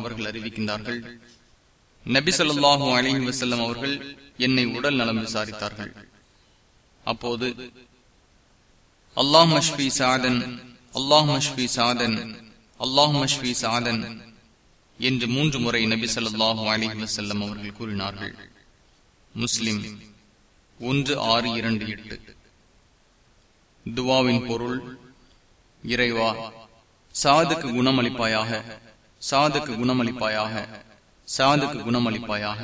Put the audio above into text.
அவர்கள் அறிவிக்கின்றார்கள் நபி சொல்லாஹும் அலிஹி வசல்லம் அவர்கள் என்னை உடல் நலம் விசாரித்தார்கள். அப்போது அல்லாஹ் மஷ்பி சாதன் அல்லாஹ் மஷ்பி சாதன் அல்லாஹ் மஷ்பி சாதன் என்று மூன்று முறை நபி சொல்லாஹூ அலிஹி வசல்லம் அவர்கள் கூறினார்கள். முஸ்லிம் ஒன்று ஆறு இரண்டு எட்டு. துவாவின் பொருள். இறைவா சாதுக்கு குணமளிப்பாயாக சாதுக்கு குணமளிப்பாயாக சாதுக்கு குணமளிப்பாயாக.